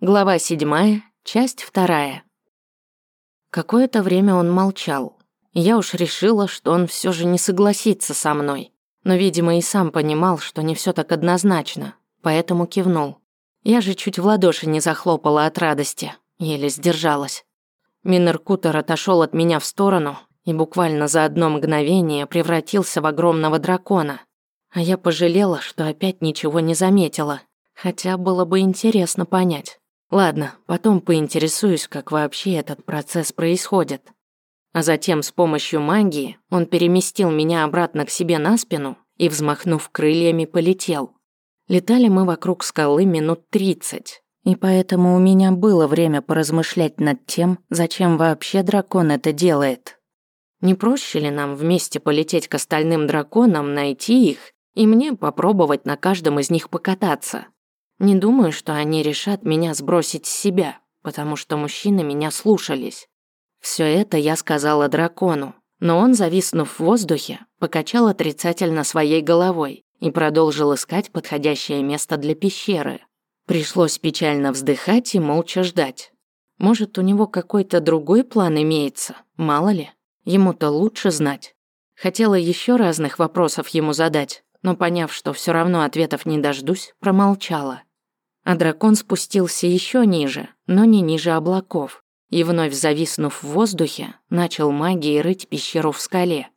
Глава седьмая, часть вторая. Какое-то время он молчал. Я уж решила, что он все же не согласится со мной. Но, видимо, и сам понимал, что не все так однозначно, поэтому кивнул. Я же чуть в ладоши не захлопала от радости, еле сдержалась. Минер Кутер отошел от меня в сторону и буквально за одно мгновение превратился в огромного дракона. А я пожалела, что опять ничего не заметила, хотя было бы интересно понять. Ладно, потом поинтересуюсь, как вообще этот процесс происходит. А затем с помощью магии он переместил меня обратно к себе на спину и, взмахнув крыльями, полетел. Летали мы вокруг скалы минут тридцать, и поэтому у меня было время поразмышлять над тем, зачем вообще дракон это делает. Не проще ли нам вместе полететь к остальным драконам, найти их и мне попробовать на каждом из них покататься? Не думаю, что они решат меня сбросить с себя, потому что мужчины меня слушались. Все это я сказала дракону, но он, зависнув в воздухе, покачал отрицательно своей головой и продолжил искать подходящее место для пещеры. Пришлось печально вздыхать и молча ждать. Может, у него какой-то другой план имеется, мало ли. Ему-то лучше знать. Хотела еще разных вопросов ему задать, но поняв, что все равно ответов не дождусь, промолчала а дракон спустился еще ниже, но не ниже облаков, и вновь зависнув в воздухе, начал магией рыть пещеру в скале.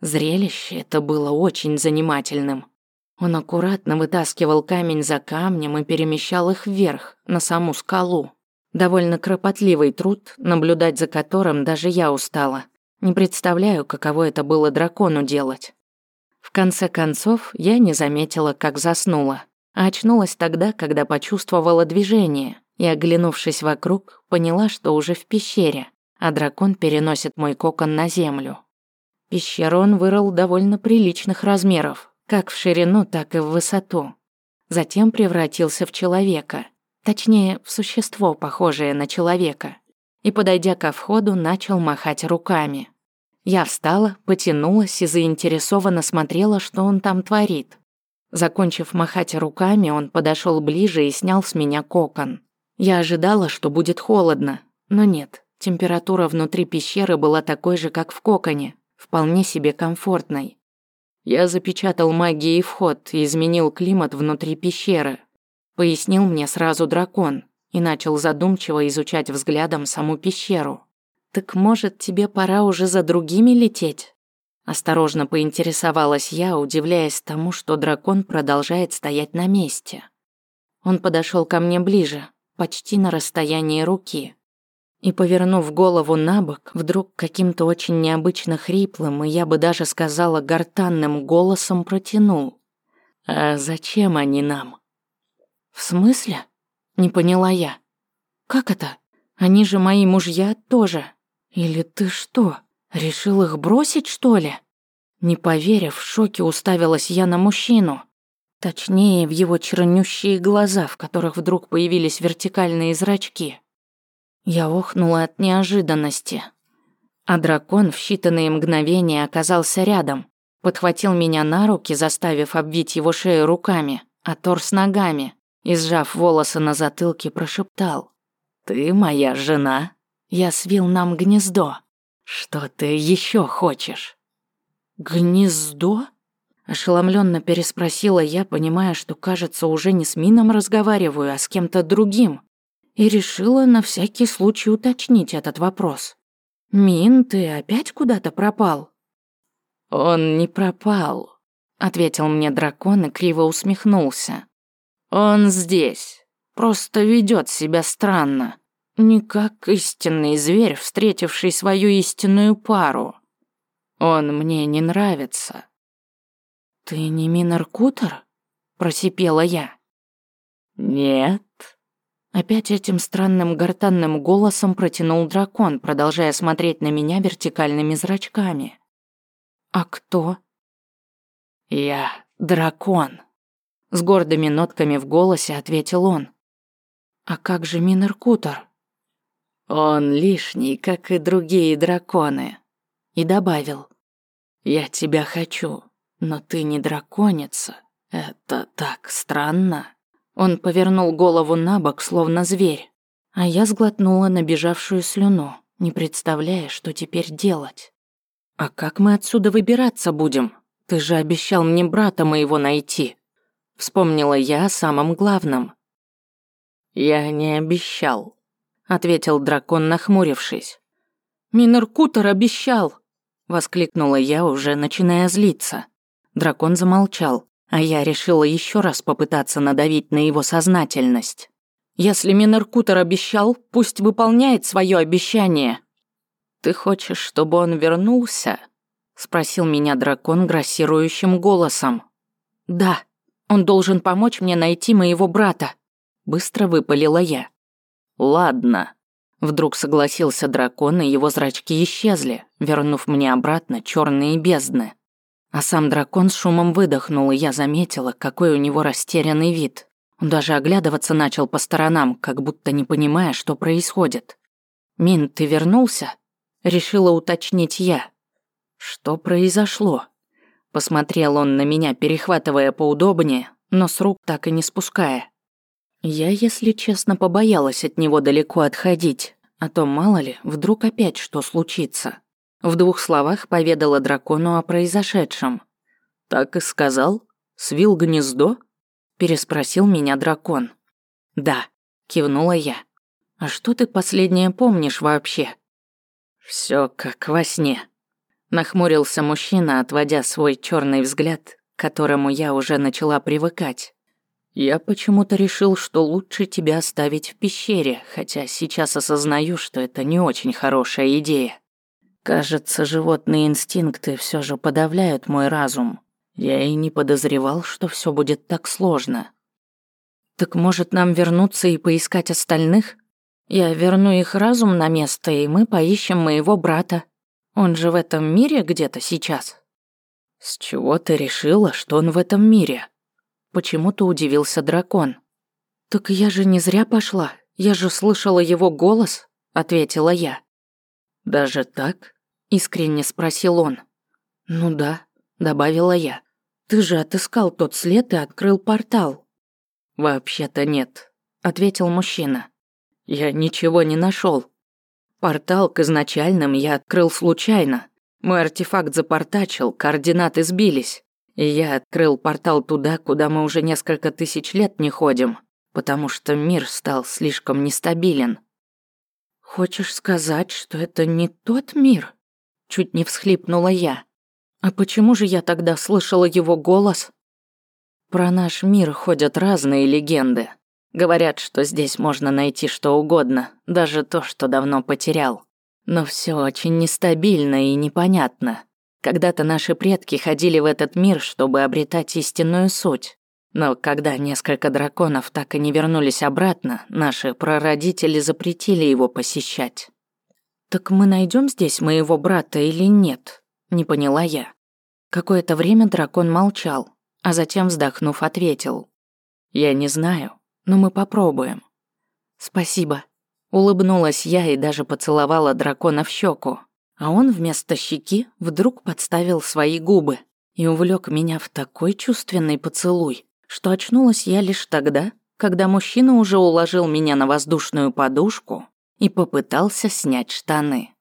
Зрелище это было очень занимательным. Он аккуратно вытаскивал камень за камнем и перемещал их вверх, на саму скалу. Довольно кропотливый труд, наблюдать за которым даже я устала. Не представляю, каково это было дракону делать. В конце концов, я не заметила, как заснула а очнулась тогда, когда почувствовала движение и, оглянувшись вокруг, поняла, что уже в пещере, а дракон переносит мой кокон на землю. Пещеру он вырыл довольно приличных размеров, как в ширину, так и в высоту. Затем превратился в человека, точнее, в существо, похожее на человека, и, подойдя ко входу, начал махать руками. Я встала, потянулась и заинтересованно смотрела, что он там творит. Закончив махать руками, он подошел ближе и снял с меня кокон. Я ожидала, что будет холодно, но нет. Температура внутри пещеры была такой же, как в коконе, вполне себе комфортной. Я запечатал магией вход и изменил климат внутри пещеры. Пояснил мне сразу дракон и начал задумчиво изучать взглядом саму пещеру. «Так, может, тебе пора уже за другими лететь?» Осторожно поинтересовалась я, удивляясь тому, что дракон продолжает стоять на месте. Он подошел ко мне ближе, почти на расстоянии руки. И, повернув голову на бок, вдруг каким-то очень необычно хриплым и, я бы даже сказала, гортанным голосом протянул. «А зачем они нам?» «В смысле?» – не поняла я. «Как это? Они же мои мужья тоже. Или ты что?» Решил их бросить, что ли? Не поверив, в шоке уставилась я на мужчину. Точнее, в его чернющие глаза, в которых вдруг появились вертикальные зрачки. Я охнула от неожиданности. А дракон в считанные мгновения оказался рядом, подхватил меня на руки, заставив обвить его шею руками, а торс ногами, и, сжав волосы на затылке, прошептал. «Ты моя жена?» Я свил нам гнездо. «Что ты еще хочешь?» «Гнездо?» Ошеломленно переспросила я, понимая, что, кажется, уже не с Мином разговариваю, а с кем-то другим, и решила на всякий случай уточнить этот вопрос. «Мин, ты опять куда-то пропал?» «Он не пропал», — ответил мне дракон и криво усмехнулся. «Он здесь, просто ведет себя странно. Не как истинный зверь, встретивший свою истинную пару. Он мне не нравится. «Ты не Минаркутер?» – просипела я. «Нет». Опять этим странным гортанным голосом протянул дракон, продолжая смотреть на меня вертикальными зрачками. «А кто?» «Я дракон», — с гордыми нотками в голосе ответил он. «А как же Минаркутер?» Он лишний, как и другие драконы. И добавил. Я тебя хочу, но ты не драконица. Это так странно. Он повернул голову на бок, словно зверь. А я сглотнула набежавшую слюну, не представляя, что теперь делать. «А как мы отсюда выбираться будем? Ты же обещал мне брата моего найти». Вспомнила я о самом главном. «Я не обещал», — ответил дракон, нахмурившись. «Минеркутер обещал!» — воскликнула я, уже начиная злиться. Дракон замолчал, а я решила еще раз попытаться надавить на его сознательность. «Если Минеркутер обещал, пусть выполняет свое обещание». «Ты хочешь, чтобы он вернулся?» — спросил меня дракон грассирующим голосом. «Да, он должен помочь мне найти моего брата», — быстро выпалила я. «Ладно», Вдруг согласился дракон, и его зрачки исчезли, вернув мне обратно черные бездны. А сам дракон с шумом выдохнул, и я заметила, какой у него растерянный вид. Он даже оглядываться начал по сторонам, как будто не понимая, что происходит. «Мин, ты вернулся?» Решила уточнить я. «Что произошло?» Посмотрел он на меня, перехватывая поудобнее, но с рук так и не спуская. Я, если честно, побоялась от него далеко отходить, а то, мало ли, вдруг опять что случится. В двух словах поведала дракону о произошедшем. «Так и сказал? Свил гнездо?» Переспросил меня дракон. «Да», кивнула я. «А что ты последнее помнишь вообще?» Все как во сне», нахмурился мужчина, отводя свой черный взгляд, к которому я уже начала привыкать. Я почему-то решил, что лучше тебя оставить в пещере, хотя сейчас осознаю, что это не очень хорошая идея. Кажется, животные инстинкты все же подавляют мой разум. Я и не подозревал, что все будет так сложно. Так может нам вернуться и поискать остальных? Я верну их разум на место, и мы поищем моего брата. Он же в этом мире где-то сейчас. С чего ты решила, что он в этом мире? Почему-то удивился дракон. «Так я же не зря пошла. Я же слышала его голос», — ответила я. «Даже так?» — искренне спросил он. «Ну да», — добавила я. «Ты же отыскал тот след и открыл портал». «Вообще-то нет», — ответил мужчина. «Я ничего не нашел. Портал к изначальным я открыл случайно. Мой артефакт запортачил, координаты сбились. И я открыл портал туда, куда мы уже несколько тысяч лет не ходим, потому что мир стал слишком нестабилен. Хочешь сказать, что это не тот мир? Чуть не всхлипнула я. А почему же я тогда слышала его голос? Про наш мир ходят разные легенды. Говорят, что здесь можно найти что угодно, даже то, что давно потерял. Но все очень нестабильно и непонятно. Когда-то наши предки ходили в этот мир, чтобы обретать истинную суть. Но когда несколько драконов так и не вернулись обратно, наши прародители запретили его посещать. «Так мы найдем здесь моего брата или нет?» Не поняла я. Какое-то время дракон молчал, а затем, вздохнув, ответил. «Я не знаю, но мы попробуем». «Спасибо». Улыбнулась я и даже поцеловала дракона в щеку а он вместо щеки вдруг подставил свои губы и увлек меня в такой чувственный поцелуй, что очнулась я лишь тогда, когда мужчина уже уложил меня на воздушную подушку и попытался снять штаны.